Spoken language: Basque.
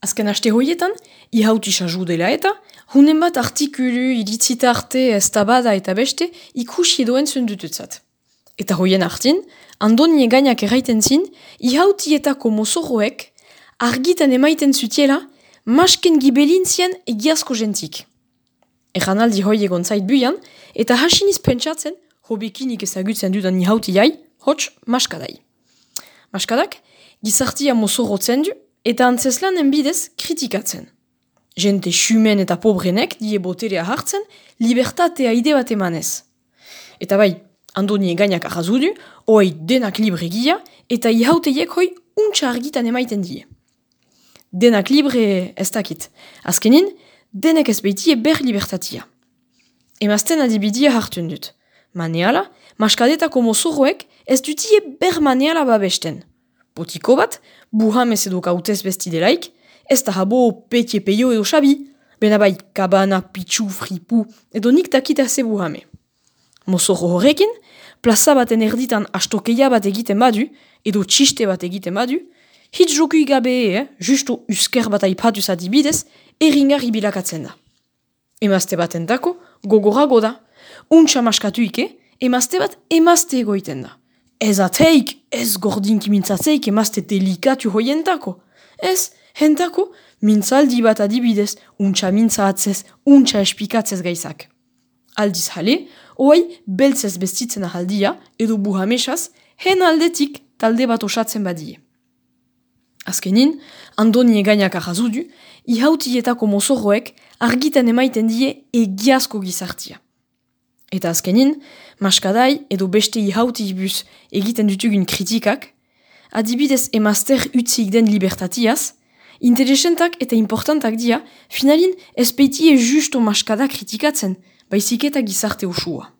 Azken aste hoietan, ihautisa dela eta, hunen bat artikulu iritzita arte ez tabada eta beste ikusi edoen zundututzat. Eta hoien hartin, andoni egainak erraiten zin, ihautietako mozorroek argitan emaiten zutiela masken gibelin zien egiazko jentik. Egan aldi hoi egon zait buian, eta hasiniz pentsatzen, hobikinik ezagutzen dudan ihauti jai, hots maskadai. Maskadak, gizartia mozorrotzen du, eta antzeslanen bidez kritikatzen. Jente xumen eta pobrenek die boterea hartzen, libertatea ide bat emanez. Eta bai, andoni gainak arrazudu, oai denak libre gia, eta ihauteiek hoi untsa argitan emaiten die. Denak libre ez dakit. Azkenin, denek ez beitie ber libertatia. Emazten adibidia hartun dut. Maneala, maskadetako mozorroek ez dutie ber maneala babesten. Potiko bat, buhamez edo kautez bestidelaik, ez da habo petie peio edo xabi, bena bai kabana, pitsu, fripu, edo nik takita ze buhame. Mozorro horrekin, plaza baten erditan astokeia bat egiten badu, edo txiste bat egiten badu, hitz joku igabe, eh, justo usker bat aipatuz adibidez, erringar ibilakatzen da. Emazte baten dako, gogorago da, untsa maskatu ike, emazte bat emazte egoiten da. Ez ateik, ez gordinki mintzatzeik emazte delikatu hoientako. Ez, hentako, mintzaldi bat adibidez, untsa mintzatzez, untsa espikatzez gaizak. Aldiz jale, oai beltzez bestitzen ahaldia, edo buhamesaz, hen aldetik talde bat osatzen badie. Azkenin, andoni egainak ahazudu, ihautietako mozorroek argitan emaiten die egiazko gizartia. Eta azkenin, maskadai edo beste ihauti bus egiten dutugun kritikak, adibidez emazter utzik den libertatiaz, interesentak eta importantak dia, finalin ez peitie justo maskada kritikatzen, baizik eta gizarte usua.